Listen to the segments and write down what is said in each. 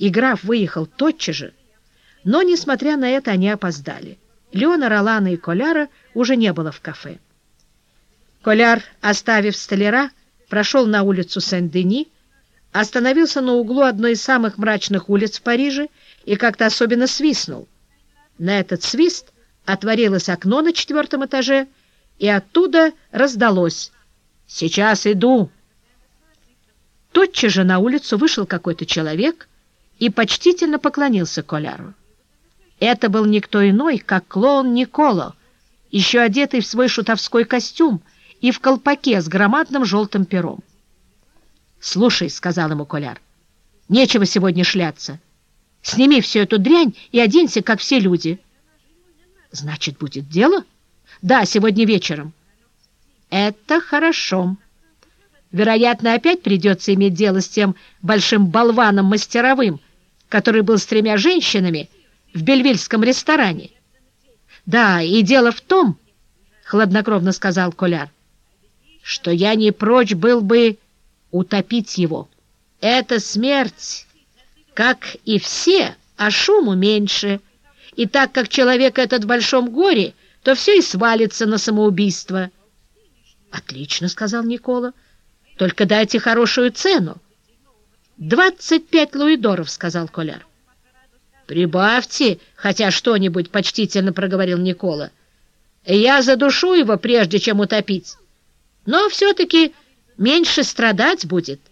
и граф выехал тотчас же, но, несмотря на это, они опоздали. Леона, Ролана и Коляра уже не было в кафе. Коляр, оставив столяра, прошел на улицу Сен-Дени, остановился на углу одной из самых мрачных улиц в Париже и как-то особенно свистнул. На этот свист отворилось окно на четвертом этаже, и оттуда раздалось «Сейчас иду!». Тотчас же на улицу вышел какой-то человек и почтительно поклонился Коляру. Это был никто иной, как клоун Николо, еще одетый в свой шутовской костюм и в колпаке с громадным желтым пером. «Слушай», — сказал ему Коляр, — «нечего сегодня шляться. Сними всю эту дрянь и оденься, как все люди». «Значит, будет дело?» «Да, сегодня вечером». «Это хорошо». Вероятно, опять придется иметь дело с тем большим болваном мастеровым, который был с тремя женщинами в бельвильском ресторане. Да, и дело в том, — хладнокровно сказал Коляр, — что я не прочь был бы утопить его. Это смерть, как и все, а шуму меньше. И так как человек этот в большом горе, то все и свалится на самоубийство. — Отлично, — сказал Никола. — только дайте хорошую цену. «Двадцать пять луидоров», — сказал Коляр. «Прибавьте хотя что-нибудь», — почтительно проговорил Никола. «Я задушу его, прежде чем утопить. Но все-таки меньше страдать будет».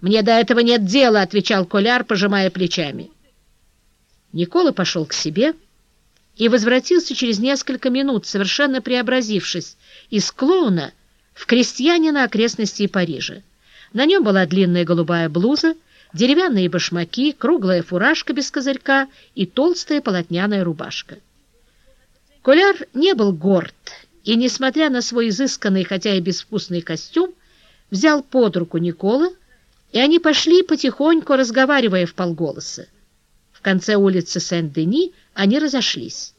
«Мне до этого нет дела», — отвечал Коляр, пожимая плечами. Никола пошел к себе и возвратился через несколько минут, совершенно преобразившись из клоуна в крестьянина окрестностей Парижа. На нем была длинная голубая блуза, деревянные башмаки, круглая фуражка без козырька и толстая полотняная рубашка. Коляр не был горд и, несмотря на свой изысканный, хотя и безвкусный костюм, взял под руку Никола, и они пошли потихоньку, разговаривая в полголоса. В конце улицы Сен-Дени они разошлись.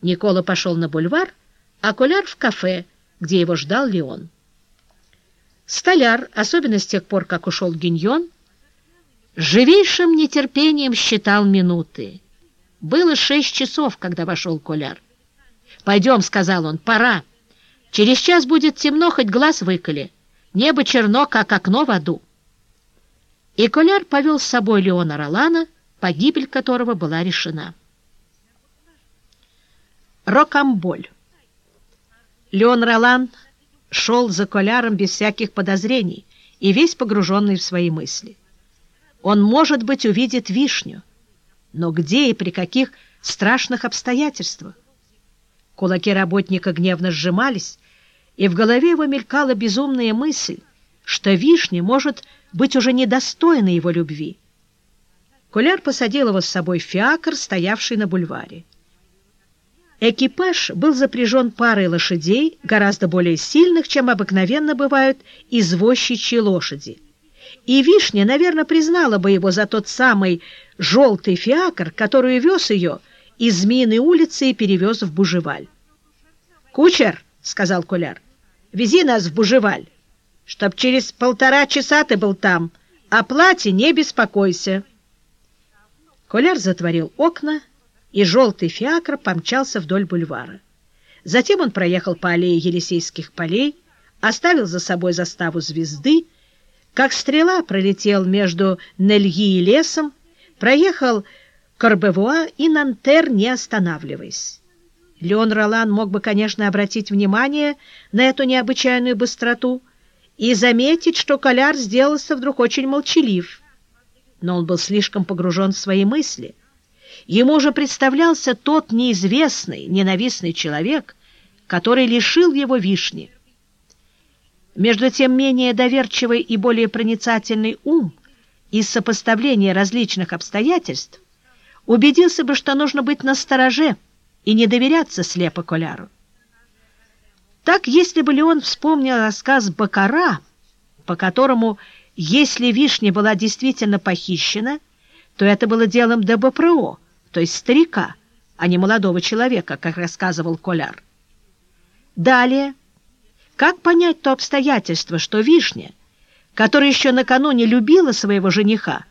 Никола пошел на бульвар, а Коляр в кафе, где его ждал Леон. Столяр, особенно с тех пор, как ушел Гиньон, живейшим нетерпением считал минуты. Было шесть часов, когда вошел Коляр. «Пойдем», — сказал он, — «пора. Через час будет темно, хоть глаз выколи. Небо черно, как окно в аду». И Коляр повел с собой Леона Ролана, погибель которого была решена. Рокамболь Леон Ролан шел за Коляром без всяких подозрений и весь погруженный в свои мысли. Он, может быть, увидит вишню, но где и при каких страшных обстоятельствах? Кулаки работника гневно сжимались, и в голове его мелькала безумная мысль, что вишня может быть уже недостойна его любви. Коляр посадил его с собой в фиакр, стоявший на бульваре. Экипаж был запряжен парой лошадей, гораздо более сильных, чем обыкновенно бывают извозчичьи лошади. И Вишня, наверное, признала бы его за тот самый желтый фиакр, который вез ее из Змеиной улицы и перевез в Бужеваль. «Кучер», — сказал Куляр, — «вези нас в Бужеваль, чтоб через полтора часа ты был там, о плате не беспокойся». Коляр затворил окна, — и желтый фиакр помчался вдоль бульвара. Затем он проехал по аллее Елисейских полей, оставил за собой заставу звезды, как стрела пролетел между Нельги и лесом, проехал Корбевуа и Нантер, не останавливаясь. Леон Ролан мог бы, конечно, обратить внимание на эту необычайную быстроту и заметить, что Коляр сделался вдруг очень молчалив. Но он был слишком погружен в свои мысли — Ему же представлялся тот неизвестный, ненавистный человек, который лишил его вишни. Между тем, менее доверчивый и более проницательный ум из сопоставления различных обстоятельств убедился бы, что нужно быть настороже и не доверяться слепо Коляру. Так, если бы Леон вспомнил рассказ Бакара, по которому, если вишня была действительно похищена, то это было делом ДБПРО, то есть старика, а не молодого человека, как рассказывал Коляр. Далее, как понять то обстоятельство, что Вишня, которая еще накануне любила своего жениха,